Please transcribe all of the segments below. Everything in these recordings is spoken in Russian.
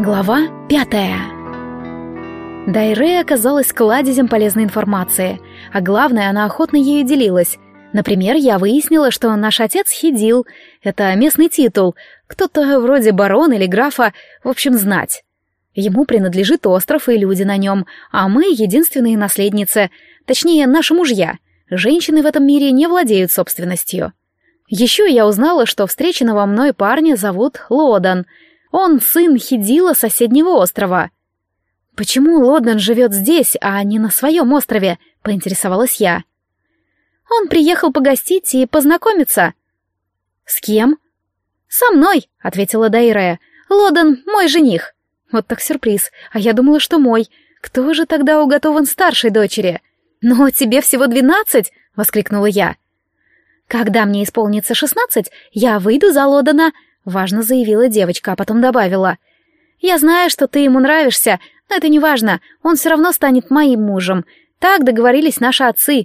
Глава пятая Дайре оказалась кладезем полезной информации, а главное, она охотно ею делилась. Например, я выяснила, что наш отец Хидил — это местный титул, кто-то вроде барона или графа, в общем, знать. Ему принадлежит остров и люди на нем, а мы — единственные наследницы, точнее, наши мужья. Женщины в этом мире не владеют собственностью. Еще я узнала, что встреченного мной парня зовут Лодан — он сын Хидила соседнего острова. Почему Лоден живет здесь, а не на своем острове? Поинтересовалась я. Он приехал погостить и познакомиться. С кем? Со мной, ответила Дайрея. Лоден мой жених. Вот так сюрприз. А я думала, что мой. Кто же тогда уготован старшей дочери? Но тебе всего двенадцать, воскликнула я. Когда мне исполнится шестнадцать, я выйду за Лодена, Важно заявила девочка, а потом добавила. «Я знаю, что ты ему нравишься, но это не важно, он все равно станет моим мужем. Так договорились наши отцы.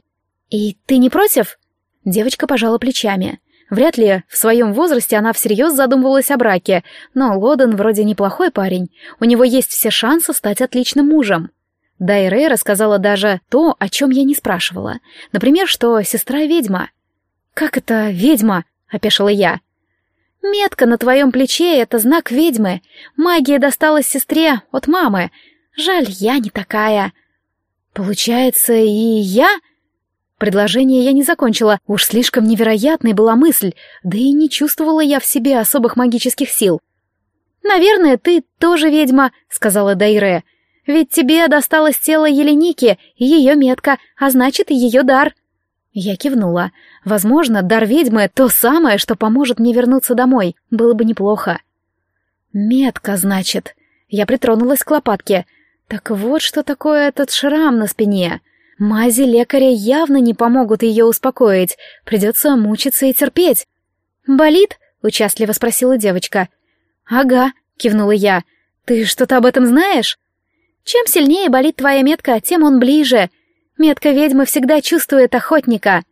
И ты не против?» Девочка пожала плечами. Вряд ли в своем возрасте она всерьез задумывалась о браке, но Лоден вроде неплохой парень, у него есть все шансы стать отличным мужем. Дайрей рассказала даже то, о чем я не спрашивала. Например, что сестра ведьма. «Как это ведьма?» — опешила я. Метка на твоем плече — это знак ведьмы. Магия досталась сестре от мамы. Жаль, я не такая. Получается, и я... Предложение я не закончила, уж слишком невероятной была мысль, да и не чувствовала я в себе особых магических сил. «Наверное, ты тоже ведьма», — сказала Дайре. «Ведь тебе досталось тело Еленики и ее метка, а значит, и ее дар». Я кивнула. Возможно, дар ведьмы — то самое, что поможет мне вернуться домой. Было бы неплохо. Метка, значит. Я притронулась к лопатке. Так вот, что такое этот шрам на спине. Мази лекаря явно не помогут ее успокоить. Придется мучиться и терпеть. «Болит?» — участливо спросила девочка. «Ага», — кивнула я. «Ты что-то об этом знаешь?» «Чем сильнее болит твоя метка, тем он ближе», Метка ведьмы всегда чувствует охотника.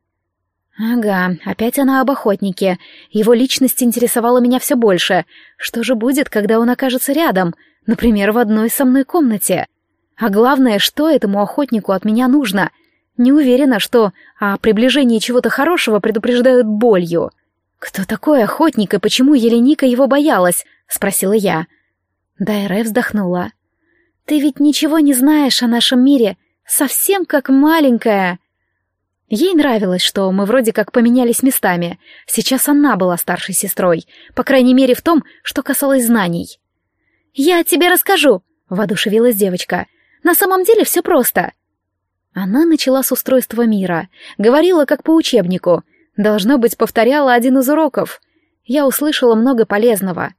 Ага, опять она об охотнике. Его личность интересовала меня все больше. Что же будет, когда он окажется рядом? Например, в одной со мной комнате. А главное, что этому охотнику от меня нужно? Не уверена, что о приближении чего-то хорошего предупреждают болью. «Кто такой охотник и почему Еленика его боялась?» — спросила я. Дайре вздохнула. «Ты ведь ничего не знаешь о нашем мире совсем как маленькая. Ей нравилось, что мы вроде как поменялись местами. Сейчас она была старшей сестрой, по крайней мере в том, что касалось знаний. «Я тебе расскажу», — воодушевилась девочка. «На самом деле все просто». Она начала с устройства мира, говорила как по учебнику. Должно быть, повторяла один из уроков. Я услышала много полезного.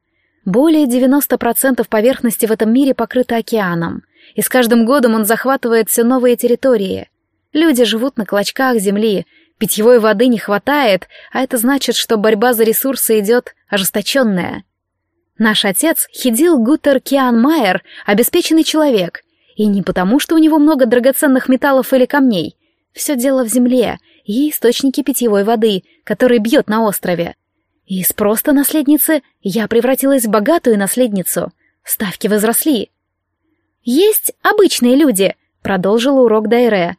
Более 90% поверхности в этом мире покрыто океаном и с каждым годом он захватывает все новые территории. Люди живут на клочках земли, питьевой воды не хватает, а это значит, что борьба за ресурсы идет ожесточенная. Наш отец, Хидил Гутер Киан Майер, обеспеченный человек, и не потому, что у него много драгоценных металлов или камней. Все дело в земле и источнике питьевой воды, который бьет на острове. Из просто наследницы я превратилась в богатую наследницу. Ставки возросли. «Есть обычные люди», — продолжила урок Дайре.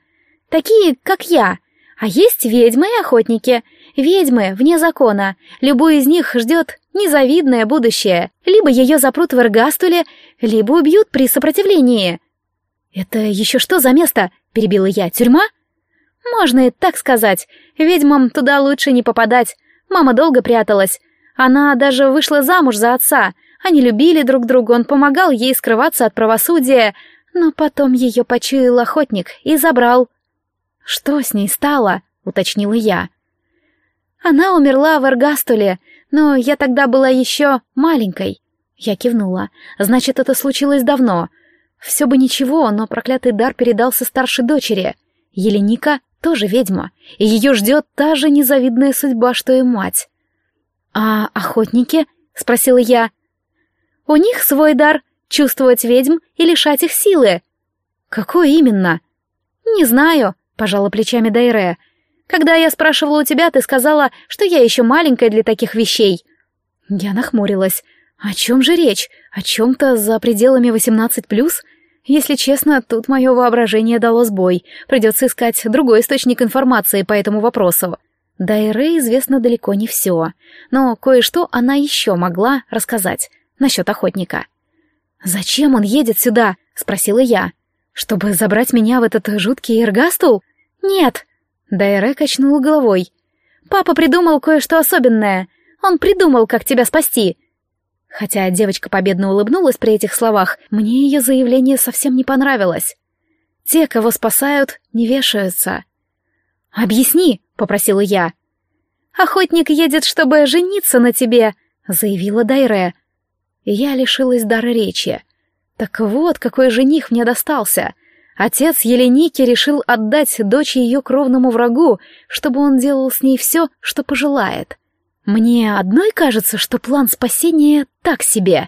«Такие, как я. А есть ведьмы и охотники. Ведьмы вне закона. Любой из них ждет незавидное будущее. Либо ее запрут в Эргастуле, либо убьют при сопротивлении». «Это еще что за место?» — перебила я. «Тюрьма?» «Можно и так сказать. Ведьмам туда лучше не попадать. Мама долго пряталась. Она даже вышла замуж за отца, они любили друг друга, он помогал ей скрываться от правосудия, но потом ее почуял охотник и забрал. «Что с ней стало?» — уточнила я. «Она умерла в Эргастуле, но я тогда была еще маленькой». Я кивнула. «Значит, это случилось давно. Все бы ничего, но проклятый дар передался старшей дочери. Еленика тоже ведьма, и ее ждет та же незавидная судьба, что и мать». «А охотники?» — спросила я. У них свой дар — чувствовать ведьм и лишать их силы. Какой именно? Не знаю, пожала плечами Дайре. Когда я спрашивала у тебя, ты сказала, что я еще маленькая для таких вещей. Я нахмурилась. О чем же речь? О чем-то за пределами 18+. Если честно, тут мое воображение дало сбой. Придется искать другой источник информации по этому вопросу. Дайре известно далеко не все, но кое-что она еще могла рассказать насчет охотника. «Зачем он едет сюда?» — спросила я. «Чтобы забрать меня в этот жуткий эргастул?» «Нет!» — Дайре качнула головой. «Папа придумал кое-что особенное. Он придумал, как тебя спасти. Хотя девочка победно улыбнулась при этих словах, мне ее заявление совсем не понравилось. Те, кого спасают, не вешаются. «Объясни», — попросила я. «Охотник едет, чтобы жениться на тебе», — заявила Дайре. Я лишилась дара речи. Так вот, какой жених мне достался. Отец Еленики решил отдать дочь ее кровному врагу, чтобы он делал с ней все, что пожелает. Мне одной кажется, что план спасения так себе.